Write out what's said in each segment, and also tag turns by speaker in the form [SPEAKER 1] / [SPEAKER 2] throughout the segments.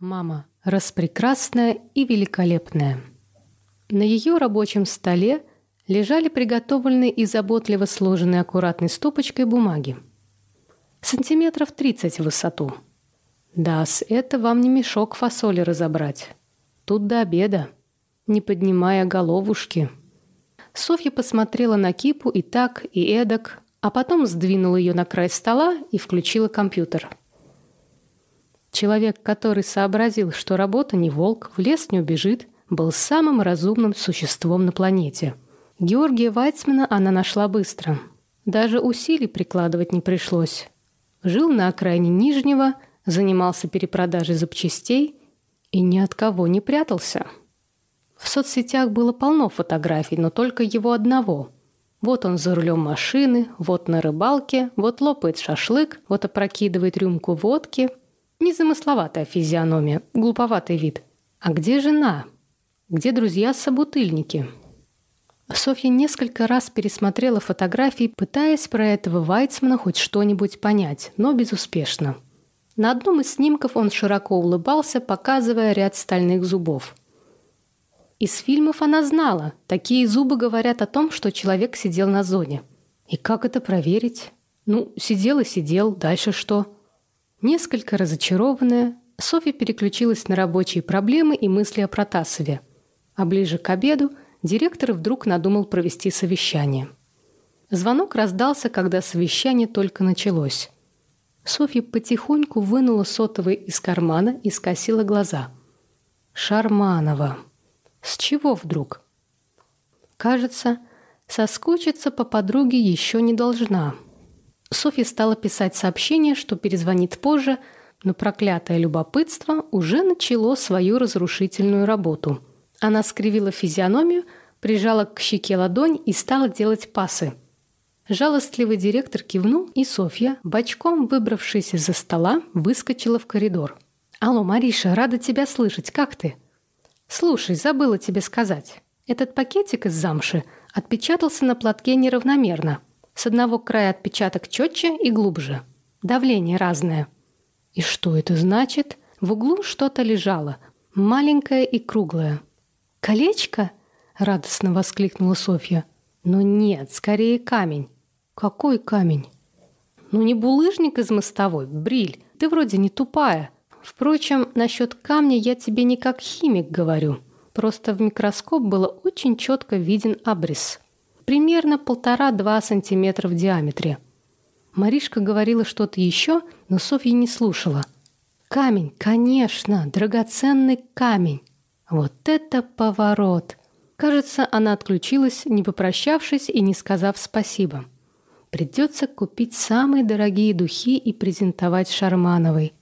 [SPEAKER 1] Мама распрекрасная и великолепная. На ее рабочем столе лежали приготовленные и заботливо сложенные аккуратной стопочкой бумаги. Сантиметров 30 в высоту. Да, с это вам не мешок фасоли разобрать. Тут до обеда, не поднимая головушки. Софья посмотрела на кипу и так, и эдак, а потом сдвинула ее на край стола и включила компьютер. Человек, который сообразил, что работа не волк, в лес не убежит, был самым разумным существом на планете. Георгия Вайцмана она нашла быстро. Даже усилий прикладывать не пришлось. Жил на окраине Нижнего, занимался перепродажей запчастей и ни от кого не прятался. В соцсетях было полно фотографий, но только его одного. Вот он за рулем машины, вот на рыбалке, вот лопает шашлык, вот опрокидывает рюмку водки – Незамысловатая физиономия, глуповатый вид. А где жена? Где друзья-собутыльники? Софья несколько раз пересмотрела фотографии, пытаясь про этого Вайцмана хоть что-нибудь понять, но безуспешно. На одном из снимков он широко улыбался, показывая ряд стальных зубов. Из фильмов она знала, такие зубы говорят о том, что человек сидел на зоне. И как это проверить? Ну, сидел и сидел, дальше что? Несколько разочарованная, Софья переключилась на рабочие проблемы и мысли о Протасове. А ближе к обеду директор вдруг надумал провести совещание. Звонок раздался, когда совещание только началось. Софья потихоньку вынула сотовый из кармана и скосила глаза. Шарманова. С чего вдруг? Кажется, соскучиться по подруге еще не должна. Софья стала писать сообщение, что перезвонит позже, но проклятое любопытство уже начало свою разрушительную работу. Она скривила физиономию, прижала к щеке ладонь и стала делать пасы. Жалостливый директор кивнул, и Софья, бочком выбравшись из-за стола, выскочила в коридор. «Алло, Мариша, рада тебя слышать. Как ты?» «Слушай, забыла тебе сказать. Этот пакетик из замши отпечатался на платке неравномерно. С одного края отпечаток четче и глубже. Давление разное. И что это значит? В углу что-то лежало, маленькое и круглое. «Колечко?» — радостно воскликнула Софья. «Но нет, скорее камень». «Какой камень?» «Ну не булыжник из мостовой, бриль. Ты вроде не тупая. Впрочем, насчет камня я тебе не как химик говорю. Просто в микроскоп было очень четко виден абрис» примерно полтора-два сантиметра в диаметре. Маришка говорила что-то еще, но Софья не слушала. «Камень, конечно, драгоценный камень. Вот это поворот!» Кажется, она отключилась, не попрощавшись и не сказав спасибо. Придется купить самые дорогие духи и презентовать Шармановой.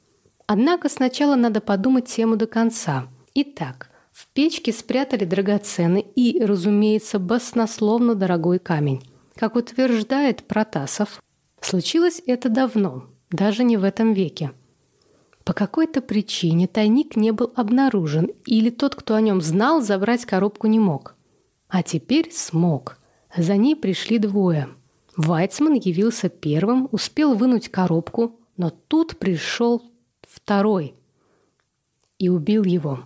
[SPEAKER 1] Однако сначала надо подумать тему до конца. Итак, в печке спрятали драгоценный и, разумеется, баснословно дорогой камень. Как утверждает Протасов, случилось это давно, даже не в этом веке. По какой-то причине тайник не был обнаружен, или тот, кто о нем знал, забрать коробку не мог. А теперь смог. За ней пришли двое. Вайцман явился первым, успел вынуть коробку, но тут пришел второй и убил его.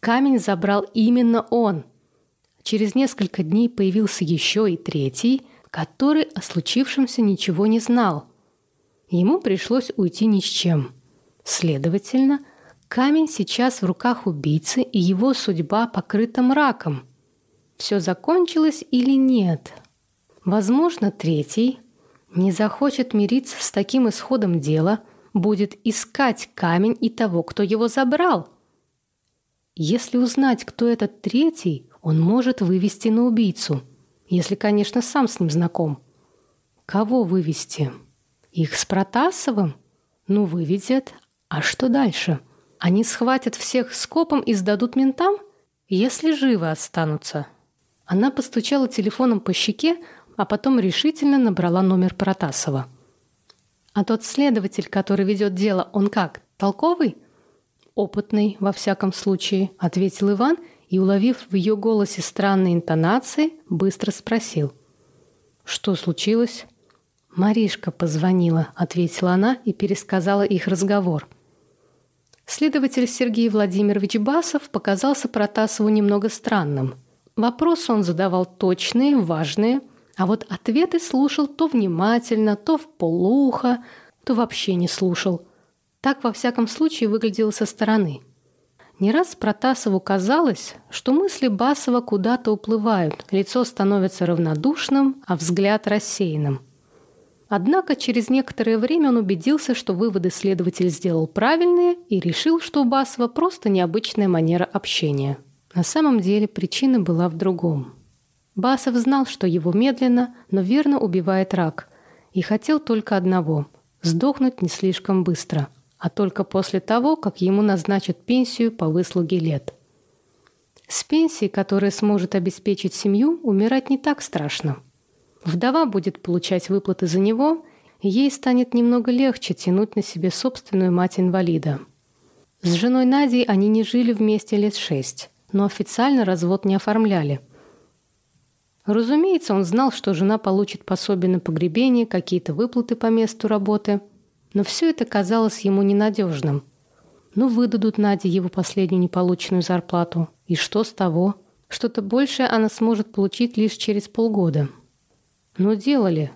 [SPEAKER 1] Камень забрал именно он. Через несколько дней появился еще и третий, который о случившемся ничего не знал. Ему пришлось уйти ни с чем. Следовательно, камень сейчас в руках убийцы, и его судьба покрыта мраком. Все закончилось или нет? Возможно, третий не захочет мириться с таким исходом дела, будет искать камень и того, кто его забрал – если узнать, кто этот третий, он может вывести на убийцу. Если, конечно, сам с ним знаком. Кого вывести? Их с Протасовым? Ну, выведет. А что дальше? Они схватят всех скопом и сдадут ментам? Если живы останутся. Она постучала телефоном по щеке, а потом решительно набрала номер Протасова. А тот следователь, который ведет дело, он как, толковый? «Опытный, во всяком случае», — ответил Иван и, уловив в ее голосе странные интонации, быстро спросил. «Что случилось?» «Маришка позвонила», — ответила она и пересказала их разговор. Следователь Сергей Владимирович Басов показался Протасову немного странным. Вопросы он задавал точные, важные, а вот ответы слушал то внимательно, то в полухо, то вообще не слушал. Так, во всяком случае, выглядело со стороны. Не раз Протасову казалось, что мысли Басова куда-то уплывают, лицо становится равнодушным, а взгляд рассеянным – Однако через некоторое время он убедился, что выводы следователь сделал правильные и решил, что у Басова просто необычная манера общения. На самом деле причина была в другом. Басов знал, что его медленно, но верно убивает рак, и хотел только одного – сдохнуть не слишком быстро, а только после того, как ему назначат пенсию по выслуге лет. С пенсией, которая сможет обеспечить семью, умирать не так страшно – Вдова будет получать выплаты за него, ей станет немного легче тянуть на себе собственную мать-инвалида. С женой Надей они не жили вместе лет шесть, но официально развод не оформляли. Разумеется, он знал, что жена получит пособие на погребение, какие-то выплаты по месту работы, но все это казалось ему ненадежным. Ну, выдадут Наде его последнюю неполученную зарплату. И что с того? Что-то большее она сможет получить лишь через полгода. Но делали.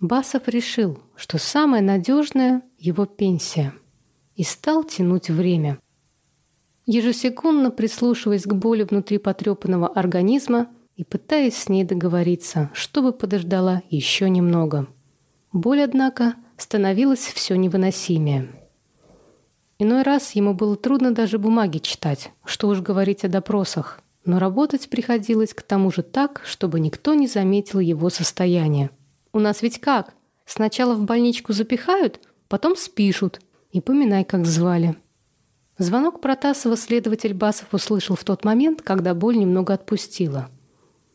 [SPEAKER 1] Басов решил, что самое надежное – его пенсия. И стал тянуть время. Ежесекундно прислушиваясь к боли внутри потрепанного организма и пытаясь с ней договориться, чтобы подождала еще немного. Боль, однако, становилась все невыносимее. Иной раз ему было трудно даже бумаги читать, что уж говорить о допросах – но работать приходилось к тому же так, чтобы никто не заметил его состояние. «У нас ведь как? Сначала в больничку запихают, потом спишут. И поминай, как звали». Звонок Протасова следователь Басов услышал в тот момент, когда боль немного отпустила.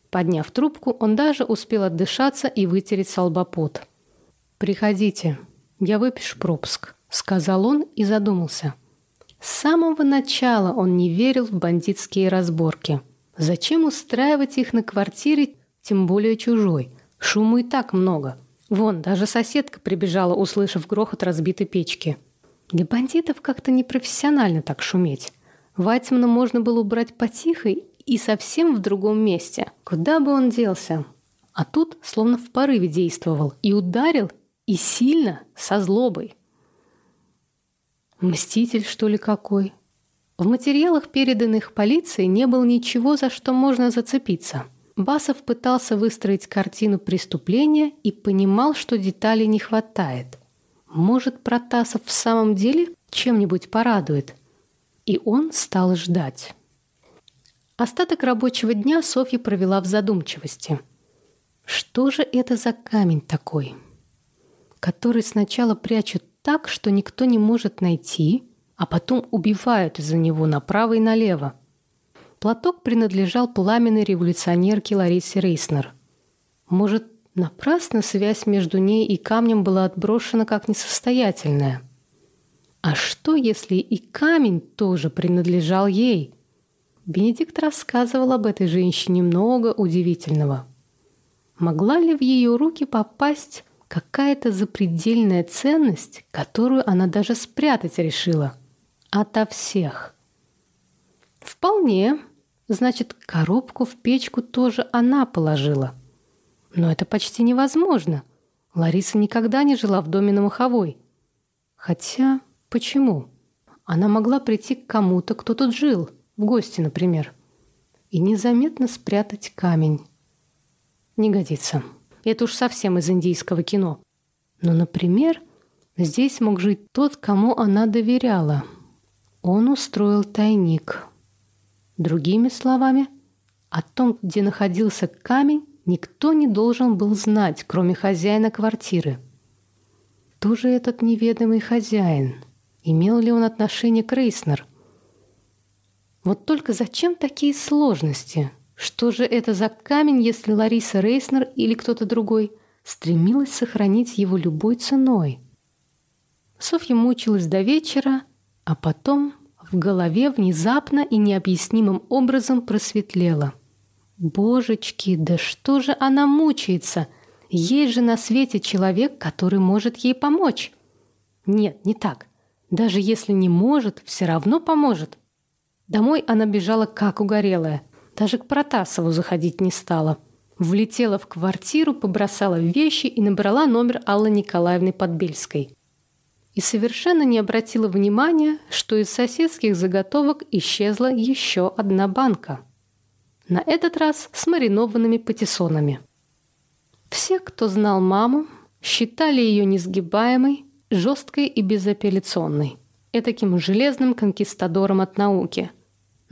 [SPEAKER 1] Подняв трубку, он даже успел отдышаться и вытереть солбопот. «Приходите, я выпишу пропуск», — сказал он и задумался — с самого начала он не верил в бандитские разборки. Зачем устраивать их на квартире, тем более чужой? Шума и так много. Вон, даже соседка прибежала, услышав грохот разбитой печки. Для бандитов как-то непрофессионально так шуметь. Вайтмана можно было убрать потихой и совсем в другом месте. Куда бы он делся? А тут словно в порыве действовал. И ударил, и сильно, со злобой. Мститель, что ли, какой? В материалах, переданных полиции, не было ничего, за что можно зацепиться. Басов пытался выстроить картину преступления и понимал, что деталей не хватает. Может, Протасов в самом деле чем-нибудь порадует? И он стал ждать. Остаток рабочего дня Софья провела в задумчивости. Что же это за камень такой, который сначала прячут так, что никто не может найти, а потом убивают из-за него направо и налево. Платок принадлежал пламенной революционерке Ларисе Рейснер. Может, напрасно связь между ней и камнем была отброшена как несостоятельная? А что, если и камень тоже принадлежал ей? Бенедикт рассказывал об этой женщине много удивительного. Могла ли в ее руки попасть Какая-то запредельная ценность, которую она даже спрятать решила. Ото всех. Вполне. Значит, коробку в печку тоже она положила. Но это почти невозможно. Лариса никогда не жила в доме на Маховой. Хотя, почему? Она могла прийти к кому-то, кто тут жил, в гости, например, и незаметно спрятать камень. Не годится. Это уж совсем из индийского кино. Но, например, здесь мог жить тот, кому она доверяла. Он устроил тайник. Другими словами, о том, где находился камень, никто не должен был знать, кроме хозяина квартиры. Кто же этот неведомый хозяин? Имел ли он отношение к Рейснер? Вот только зачем такие сложности? Что же это за камень, если Лариса Рейснер или кто-то другой стремилась сохранить его любой ценой? Софья мучилась до вечера, а потом в голове внезапно и необъяснимым образом просветлело. Божечки, да что же она мучается? Есть же на свете человек, который может ей помочь. Нет, не так. Даже если не может, все равно поможет. Домой она бежала как угорелая. Даже к Протасову заходить не стала. Влетела в квартиру, побросала вещи и набрала номер Аллы Николаевны Подбельской. И совершенно не обратила внимания, что из соседских заготовок исчезла еще одна банка. На этот раз с маринованными патиссонами. Все, кто знал маму, считали ее несгибаемой, жесткой и безапелляционной, этаким железным конкистадором от науки.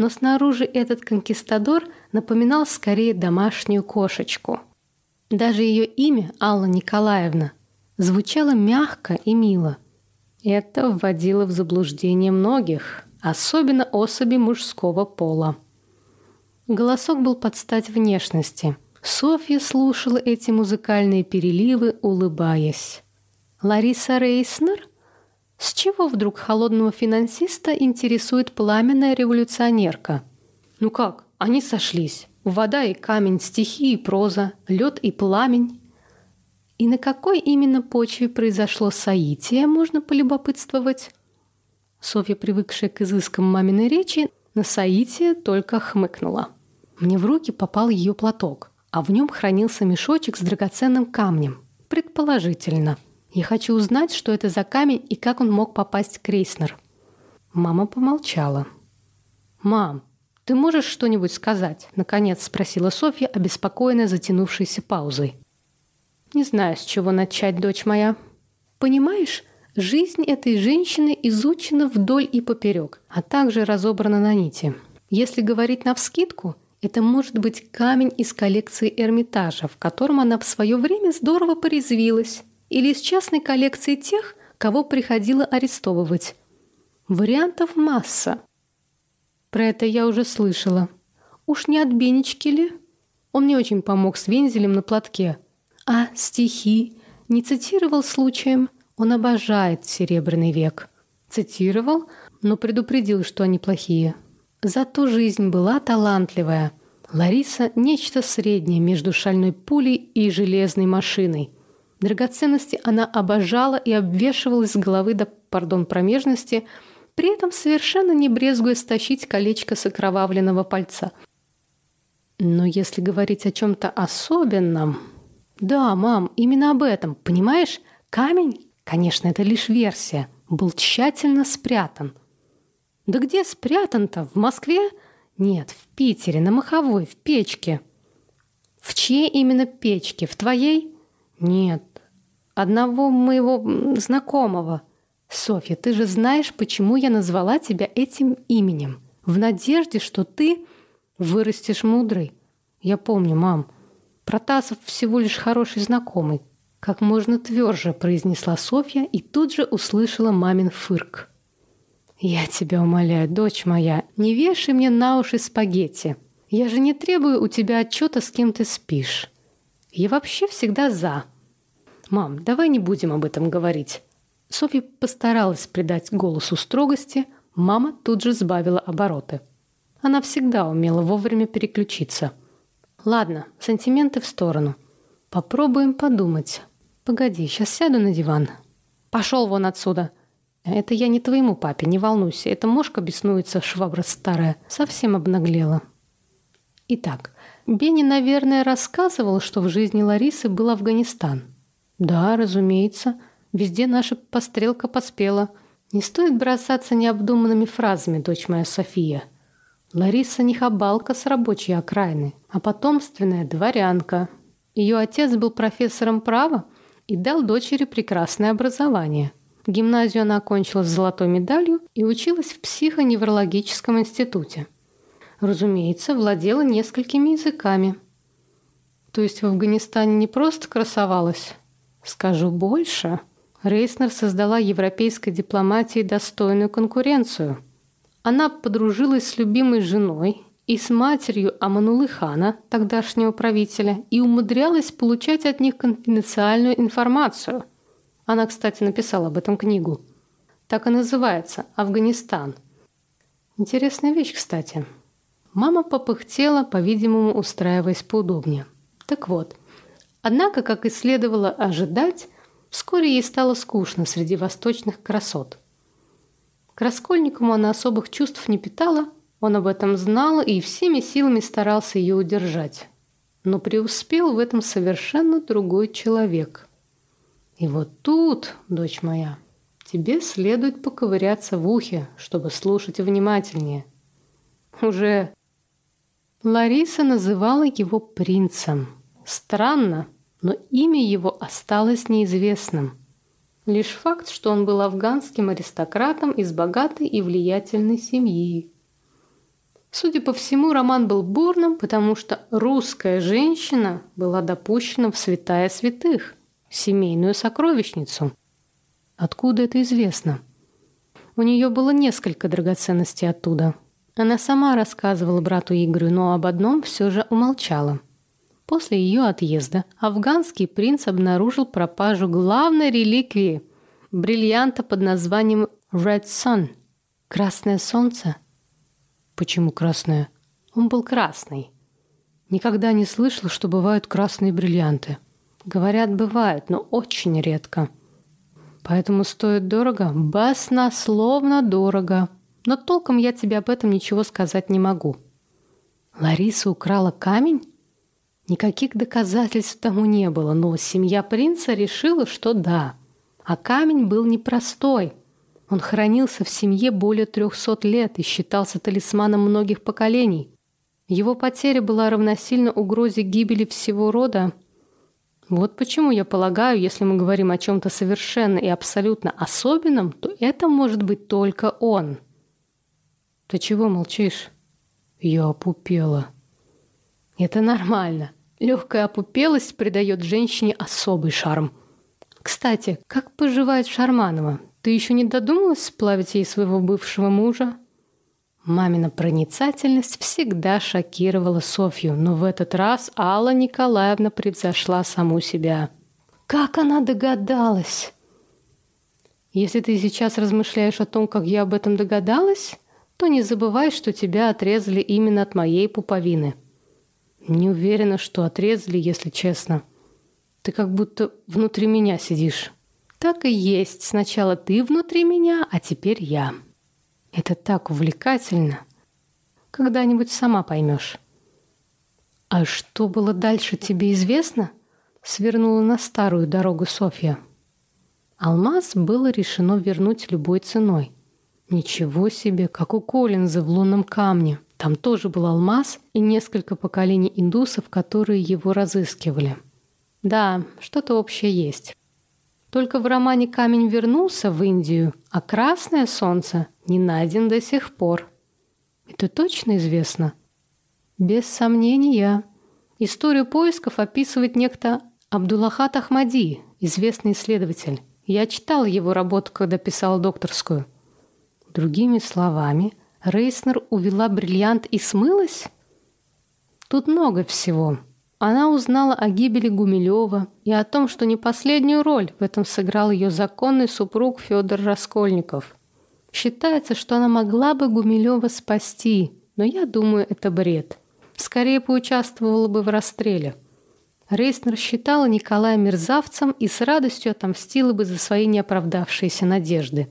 [SPEAKER 1] Но снаружи этот конкистадор напоминал скорее домашнюю кошечку. Даже ее имя, Алла Николаевна, звучало мягко и мило. Это вводило в заблуждение многих, особенно особи мужского пола. Голосок был под стать внешности. Софья слушала эти музыкальные переливы, улыбаясь. Лариса Рейснер? С чего вдруг холодного финансиста интересует пламенная революционерка? Ну как, они сошлись. Вода и камень, стихи и проза, лед и пламень. И на какой именно почве произошло соитие, можно полюбопытствовать? Софья, привыкшая к изыскам маминой речи, на соитие только хмыкнула. Мне в руки попал ее платок, а в нем хранился мешочек с драгоценным камнем. Предположительно – я хочу узнать, что это за камень и как он мог попасть в Крейснер. Мама помолчала. «Мам, ты можешь что-нибудь сказать?» Наконец спросила Софья, обеспокоенная затянувшейся паузой. «Не знаю, с чего начать, дочь моя. Понимаешь, жизнь этой женщины изучена вдоль и поперек, а также разобрана на нити. Если говорить навскидку, это может быть камень из коллекции Эрмитажа, в котором она в свое время здорово порезвилась или из частной коллекции тех, кого приходило арестовывать. Вариантов масса. Про это я уже слышала. Уж не от Бенечки ли? Он мне очень помог с вензелем на платке. А стихи не цитировал случаем? Он обожает Серебряный век. Цитировал, но предупредил, что они плохие. Зато жизнь была талантливая. Лариса – нечто среднее между шальной пулей и железной машиной – Драгоценности она обожала и обвешивала с головы до, пардон, промежности, при этом совершенно не брезгуя стащить колечко с окровавленного пальца. Но если говорить о чем-то особенном... Да, мам, именно об этом, понимаешь? Камень, конечно, это лишь версия, был тщательно спрятан. Да где спрятан-то? В Москве? Нет, в Питере, на Маховой, в печке. В чьей именно печке? В твоей? Нет, одного моего знакомого. Софья, ты же знаешь, почему я назвала тебя этим именем. В надежде, что ты вырастешь мудрый. Я помню, мам. Протасов всего лишь хороший знакомый. Как можно тверже произнесла Софья и тут же услышала мамин фырк. «Я тебя умоляю, дочь моя, не вешай мне на уши спагетти. Я же не требую у тебя отчета, с кем ты спишь. Я вообще всегда за. «Мам, давай не будем об этом говорить». Софья постаралась придать голосу строгости, мама тут же сбавила обороты. Она всегда умела вовремя переключиться. «Ладно, сантименты в сторону. Попробуем подумать. Погоди, сейчас сяду на диван. Пошел вон отсюда!» «Это я не твоему папе, не волнуйся. Эта мошка беснуется, швабра старая. Совсем обнаглела». Итак, Бенни, наверное, рассказывал, что в жизни Ларисы был Афганистан. Да, разумеется. Везде наша пострелка поспела. Не стоит бросаться необдуманными фразами, дочь моя София. Лариса не хабалка с рабочей окраины, а потомственная дворянка. Ее отец был профессором права и дал дочери прекрасное образование. Гимназию она окончила с золотой медалью и училась в психоневрологическом институте. Разумеется, владела несколькими языками. То есть в Афганистане не просто красовалась, Скажу больше. Рейснер создала европейской дипломатии достойную конкуренцию. Она подружилась с любимой женой и с матерью Аманулы хана, тогдашнего правителя, и умудрялась получать от них конфиденциальную информацию. Она, кстати, написала об этом книгу. Так и называется «Афганистан». Интересная вещь, кстати. Мама попыхтела, по-видимому, устраиваясь поудобнее. Так вот, Однако, как и следовало ожидать, вскоре ей стало скучно среди восточных красот. К Раскольникову она особых чувств не питала, он об этом знал и всеми силами старался ее удержать. Но преуспел в этом совершенно другой человек. И вот тут, дочь моя, тебе следует поковыряться в ухе, чтобы слушать внимательнее. Уже Лариса называла его принцем. Странно, но имя его осталось неизвестным. Лишь факт, что он был афганским аристократом из богатой и влиятельной семьи. Судя по всему, роман был бурным, потому что русская женщина была допущена в святая святых, семейную сокровищницу. Откуда это известно? У нее было несколько драгоценностей оттуда. Она сама рассказывала брату Игорю, но об одном все же умолчала. После ее отъезда афганский принц обнаружил пропажу главной реликвии – бриллианта под названием Red Sun – «Красное солнце». Почему красное? Он был красный. Никогда не слышала, что бывают красные бриллианты. Говорят, бывают, но очень редко – Поэтому стоит дорого, баснословно дорого. Но толком я тебе об этом ничего сказать не могу. Лариса украла камень? Никаких доказательств тому не было, но семья принца решила, что да. А камень был непростой. Он хранился в семье более трехсот лет и считался талисманом многих поколений. Его потеря была равносильна угрозе гибели всего рода, вот почему я полагаю, если мы говорим о чем-то совершенно и абсолютно особенном, то это может быть только он. Ты чего молчишь? Я опупела. Это нормально. Легкая опупелость придает женщине особый шарм. Кстати, как поживает Шарманова? Ты еще не додумалась сплавить ей своего бывшего мужа? Мамина проницательность всегда шокировала Софью, но в этот раз Алла Николаевна превзошла саму себя. Как она догадалась? Если ты сейчас размышляешь о том, как я об этом догадалась, то не забывай, что тебя отрезали именно от моей пуповины. Не уверена, что отрезали, если честно. Ты как будто внутри меня сидишь. Так и есть. Сначала ты внутри меня, а теперь я. Это так увлекательно. Когда-нибудь сама поймешь. А что было дальше, тебе известно? Свернула на старую дорогу Софья. Алмаз было решено вернуть любой ценой. Ничего себе, как у Коллинза в лунном камне. Там тоже был алмаз и несколько поколений индусов, которые его разыскивали. Да, что-то общее есть. Только в романе «Камень вернулся» в Индию, а «Красное солнце» не найден до сих пор. Это точно известно? Без сомнения. Историю поисков описывает некто Абдуллахат Ахмади, известный исследователь. Я читал его работу, когда писал докторскую. Другими словами, Рейснер увела бриллиант и смылась? Тут много всего. Она узнала о гибели Гумилева и о том, что не последнюю роль в этом сыграл ее законный супруг Федор Раскольников. Считается, что она могла бы Гумилева спасти, но я думаю, это бред. Скорее поучаствовала бы в расстреле. Рейснер считала Николая мерзавцем и с радостью отомстила бы за свои неоправдавшиеся надежды.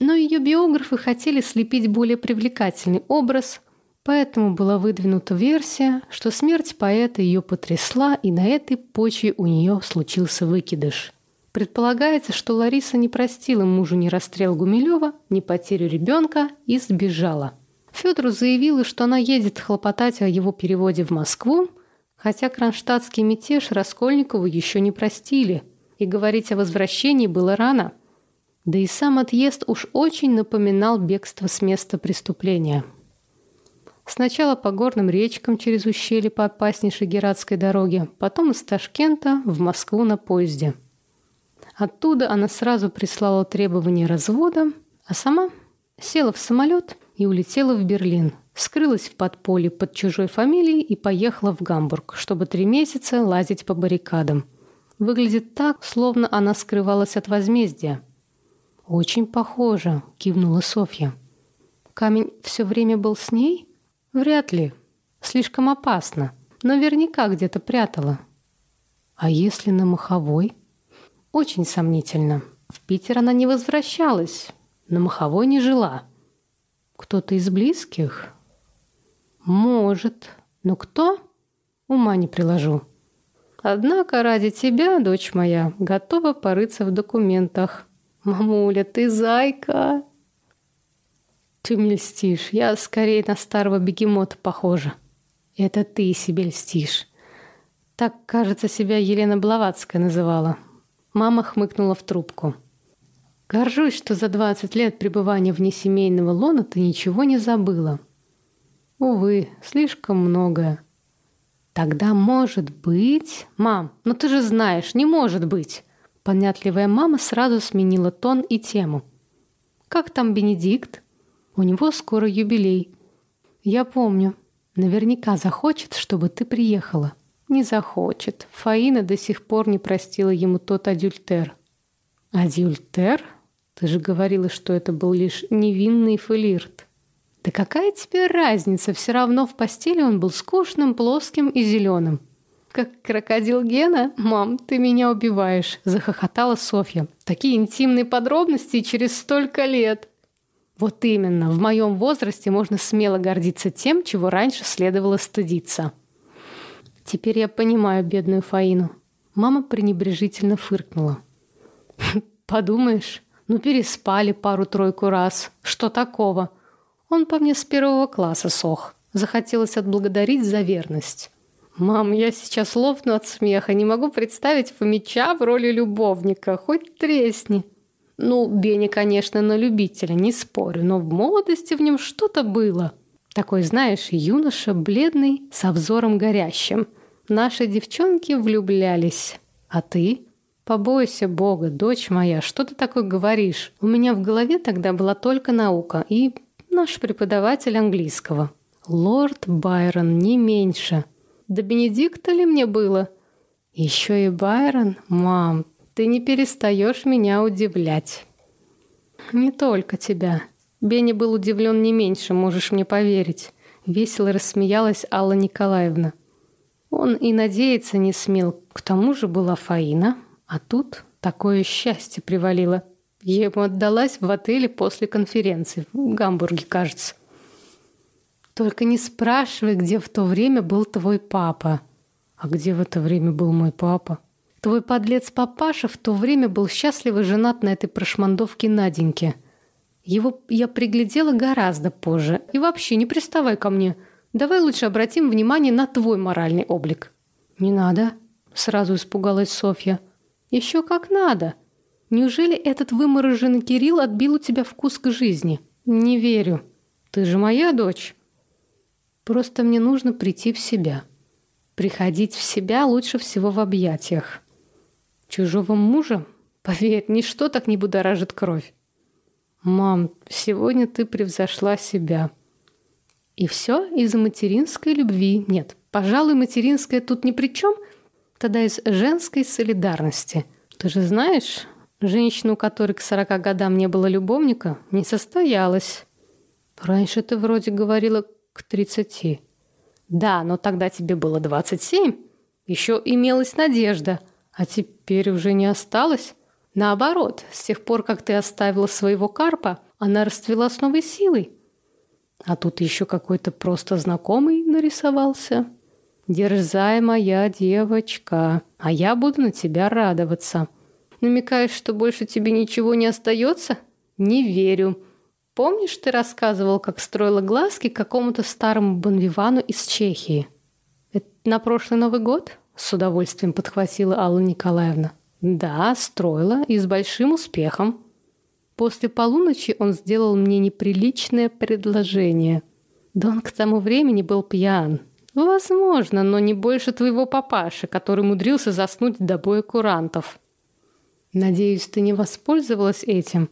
[SPEAKER 1] Но ее биографы хотели слепить более привлекательный образ – Поэтому была выдвинута версия, что смерть поэта ее потрясла, и на этой почве у нее случился выкидыш. Предполагается, что Лариса не простила мужу ни расстрел Гумилева, ни потерю ребенка и сбежала. Федору заявила, что она едет хлопотать о его переводе в Москву, хотя кронштадтский мятеж Раскольникову еще не простили, и говорить о возвращении было рано. Да и сам отъезд уж очень напоминал бегство с места преступления. Сначала по горным речкам через ущелье по опаснейшей Гератской дороге, потом из Ташкента в Москву на поезде. Оттуда она сразу прислала требование развода, а сама села в самолет и улетела в Берлин, скрылась в подполье под чужой фамилией и поехала в Гамбург, чтобы три месяца лазить по баррикадам. Выглядит так, словно она скрывалась от возмездия. «Очень похоже», — кивнула Софья. «Камень все время был с ней?» Вряд ли. Слишком опасно. Наверняка где-то прятала. А если на Маховой? Очень сомнительно. В Питер она не возвращалась. На Маховой не жила. Кто-то из близких? Может. Но кто? Ума не приложу. Однако ради тебя, дочь моя, готова порыться в документах. Мамуля, ты зайка. Ты мне льстишь. Я скорее на старого бегемота похожа. Это ты себе льстишь. Так, кажется, себя Елена Блаватская называла. Мама хмыкнула в трубку. Горжусь, что за 20 лет пребывания вне семейного лона ты ничего не забыла. Увы, слишком многое. Тогда может быть... Мам, ну ты же знаешь, не может быть. Понятливая мама сразу сменила тон и тему. Как там Бенедикт? У него скоро юбилей. Я помню. Наверняка захочет, чтобы ты приехала. Не захочет. Фаина до сих пор не простила ему тот адюльтер. Адюльтер? Ты же говорила, что это был лишь невинный флирт. Да какая тебе разница? Все равно в постели он был скучным, плоским и зеленым. Как крокодил Гена? Мам, ты меня убиваешь, захохотала Софья. Такие интимные подробности через столько лет. Вот именно, в моем возрасте можно смело гордиться тем, чего раньше следовало стыдиться. Теперь я понимаю бедную Фаину. Мама пренебрежительно фыркнула. Подумаешь, ну переспали пару-тройку раз. Что такого? Он по мне с первого класса сох. Захотелось отблагодарить за верность. «Мам, я сейчас лопну от смеха. Не могу представить Фомича в роли любовника. Хоть тресни». Ну, Бенни, конечно, на любителя, не спорю, но в молодости в нем что-то было. Такой, знаешь, юноша, бледный, со взором горящим. Наши девчонки влюблялись. А ты? Побойся Бога, дочь моя, что ты такое говоришь? У меня в голове тогда была только наука и наш преподаватель английского. Лорд Байрон, не меньше. Да Бенедикта ли мне было? Еще и Байрон? Мам, ты не перестаешь меня удивлять. Не только тебя. Бенни был удивлен не меньше, можешь мне поверить. Весело рассмеялась Алла Николаевна. Он и надеяться не смел. К тому же была Фаина. А тут такое счастье привалило. Ему отдалась в отеле после конференции. В Гамбурге, кажется. Только не спрашивай, где в то время был твой папа. А где в это время был мой папа? Твой подлец папаша в то время был счастливо женат на этой прошмандовке Наденьке. Его я приглядела гораздо позже. И вообще, не приставай ко мне. Давай лучше обратим внимание на твой моральный облик. Не надо, сразу испугалась Софья. Еще как надо. Неужели этот вымороженный Кирилл отбил у тебя вкус к жизни? Не верю. Ты же моя дочь. Просто мне нужно прийти в себя. Приходить в себя лучше всего в объятиях. Чужого мужа? Поверь, ничто так не будоражит кровь. Мам, сегодня ты превзошла себя. И все из-за материнской любви. Нет, пожалуй, материнская тут ни при чем. Тогда из женской солидарности. Ты же знаешь, женщина, у которой к сорока годам не было любовника, не состоялась. Раньше ты вроде говорила к тридцати. Да, но тогда тебе было двадцать семь. Еще имелась надежда. А теперь уже не осталось. Наоборот, с тех пор, как ты оставила своего карпа, она расцвела с новой силой. А тут еще какой-то просто знакомый нарисовался. Дерзай, моя девочка, а я буду на тебя радоваться. Намекаешь, что больше тебе ничего не остается? Не верю. Помнишь, ты рассказывал, как строила глазки какому-то старому бонвивану из Чехии? Это на прошлый Новый год? С удовольствием подхватила Алла Николаевна. Да, строила и с большим успехом. После полуночи он сделал мне неприличное предложение. Да он к тому времени был пьян. Возможно, но не больше твоего папаши, который умудрился заснуть до боя курантов. Надеюсь, ты не воспользовалась этим.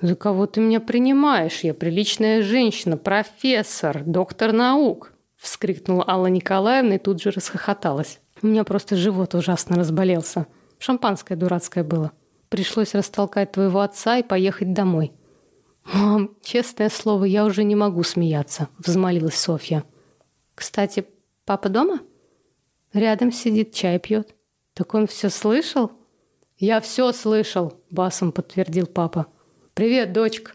[SPEAKER 1] За кого ты меня принимаешь? Я приличная женщина, профессор, доктор наук, вскрикнула Алла Николаевна и тут же расхохоталась. У меня просто живот ужасно разболелся. Шампанское дурацкое было. Пришлось растолкать твоего отца и поехать домой. Мам, честное слово, я уже не могу смеяться, взмолилась Софья. Кстати, папа дома? Рядом сидит, чай пьет. Так он все слышал? Я все слышал, басом подтвердил папа. «Привет, дочка!»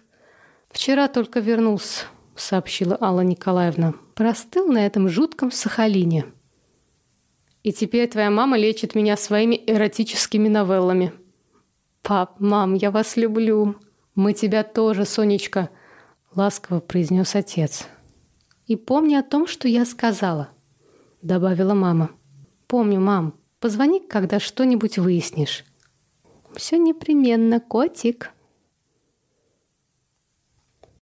[SPEAKER 1] «Вчера только вернулся», — сообщила Алла Николаевна. «Простыл на этом жутком Сахалине». «И теперь твоя мама лечит меня своими эротическими новеллами». «Пап, мам, я вас люблю. Мы тебя тоже, Сонечка», — ласково произнес отец. «И помни о том, что я сказала», — добавила мама. «Помню, мам. Позвони, когда что-нибудь выяснишь». «Все непременно, котик».